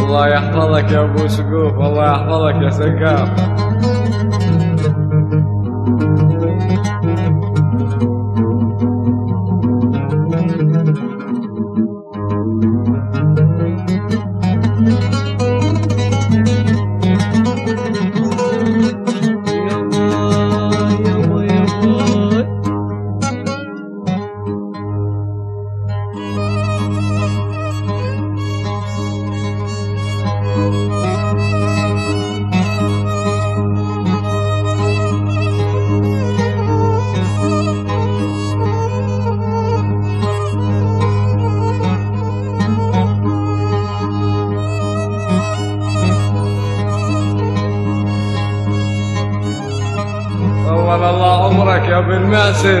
الله يحفظك يا ابو سقوف الله يحفظك يا سقاف me.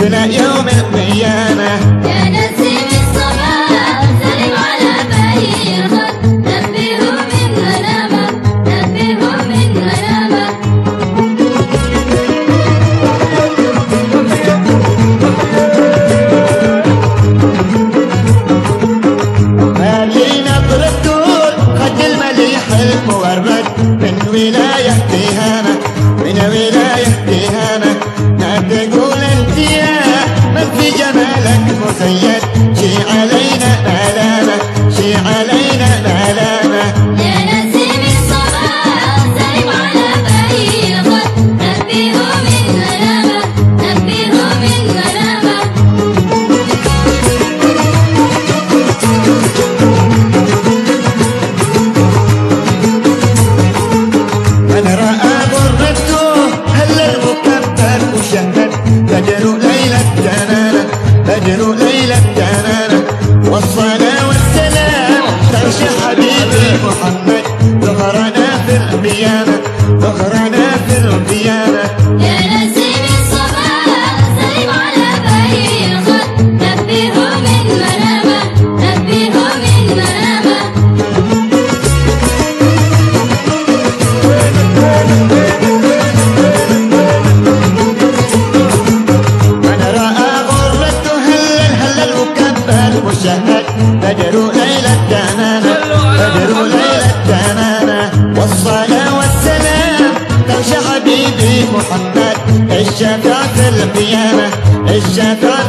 When I والصلاة والسلام. تمشي حبيبي محمد. الشتات القيامة الشتات